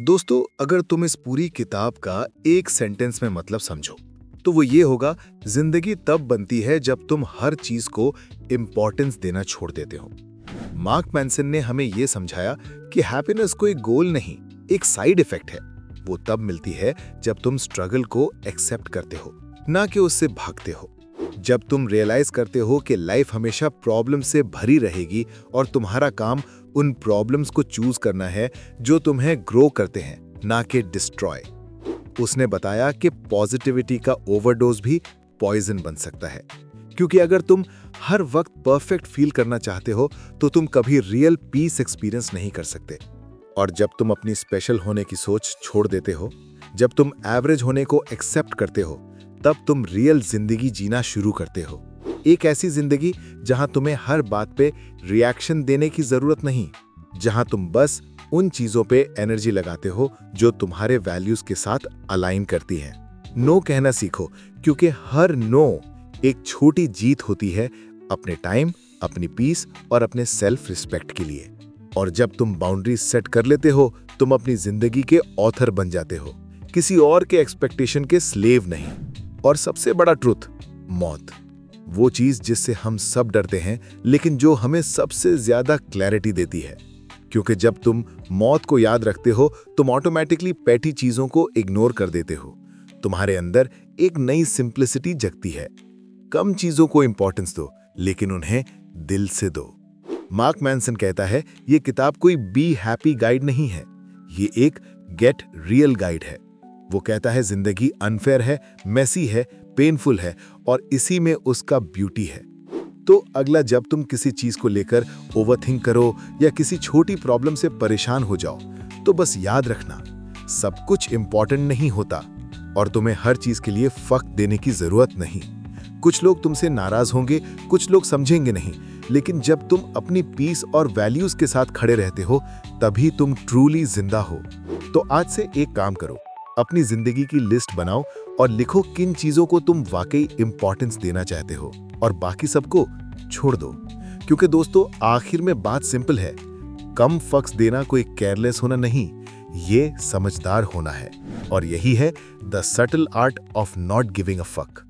दोस्तों, अगर तुम इस पूरी किताब का एक सेंटेंस में मतलब समझो तो वो ये होगा, ज़िंदगी तब बनती है जब तुम हर चीज़ को इम्पोर्टेंस देना छोड़ देते हो। मार्क मैंसन ने हमें ये समझाया कि हैप्पीनेस कोई गोल नहीं, एक साइड इफ़ेक्ट है। वो तब मिलती है जब तुम स्ट्रगल को एक्सेप्ट करते हो, ना कि उससे भागते हो। जब तुम रियलाइज़ करते हो कि लाइफ हमेशा प्रॉब्लम से भरी रहेगी और तुम्हारा काम उन प्रॉब्लम्स को चूज़ करना है जो तुम्हें ग्रो करते हैं, ना कि डिस्ट्रॉय उसने बताया कि पॉजिटिविटी का ओवरडोज भी पॉइजन बन सकता है। क्योंकि अगर तुम हर वक्त परफेक्ट फील करना चाहते हो तो तुम कभी रियल पीस एक्सपीरियंस नहीं कर सकते। और जब तुम अपनी स्पेशल होने की सोच छोड़ देते हो, जब तुम एवरेज होने को एक्सेप्ट करते हो तब तुम रियल ज़िंदगी जीना शुरू करते हो। एक ऐसी ज़िंदगी जहाँ तुम्हें हर बात पे रिएक्शन देने की ज़रूरत नहीं, जहाँ तुम बस उन चीज़ों पे एनर्जी लगाते हो जो तुम्हारे वैल्यूज़ के साथ अलाइन करती हैं। नो कहना सीखो, क्योंकि हर नो एक छोटी जीत होती है अपने टाइम अपनी पीस और अपने सेल्फ रिस्पेक्ट के लिए। और जब तुम बाउंड्री सेट कर लेते हो, तुम अपनी ज़िंदगी के ऑथर बन जाते हो। किसी और के एक्सपेक्टेशन के स्लेव नहीं। और सबसे बड़ा ट्रुथ मौत। वो चीज़ जिससे हम सब डरते हैं, लेकिन जो हमें सबसे ज़्यादा क्लैरिटी देती है। क्योंकि जब तुम मौत को याद रखते हो, तुम ऑटोमेटिकली पैठी चीज़ों को इग्नोर कर देते हो। तुम्हारे अंदर एक नई सिंप्लिसिटी जगती है। कम चीज़ों को इंपॉर्टेंस दो, लेकिन उन्हें दिल से दो। मार्क मैंसन कहता है, ये किताब कोई बी हैप्पी गाइड नहीं है। ये एक गेट रियल गाइड है। वो कहता है, ज़िंदगी अनफेयर है मैसी है पेनफुल है और इसी में उसका ब्यूटी है। तो अगला, जब तुम किसी चीज़ को लेकर ओवरथिंक करो या किसी छोटी प्रॉब्लम से परेशान हो जाओ तो बस याद रखना, सब कुछ इंपॉर्टेंट नहीं होता और तुम्हें हर चीज़ के लिए फक देने की ज़रूरत नहीं। कुछ लोग तुमसे नाराज़ होंगे, कुछ लोग समझेंगे नहीं, लेकिन जब तुम अपनी पीस और वैल्यूज़ के साथ खड़े रहते हो, तभी तुम ट्रूली ज़िंदा हो। तो आज से एक काम करो अपनी ज़िंदगी की लिस्ट बनाओ और लिखो किन चीज़ों को तुम वाकई इंपॉर्टेंस देना चाहते हो। और बाकी सबको छोड़ दो। क्योंकि दोस्तों, आखिर में बात सिंपल है। कम फक्स देना कोई केयरलेस होना नहीं, ये समझदार होना है। और यही है the subtle art of not giving a fuck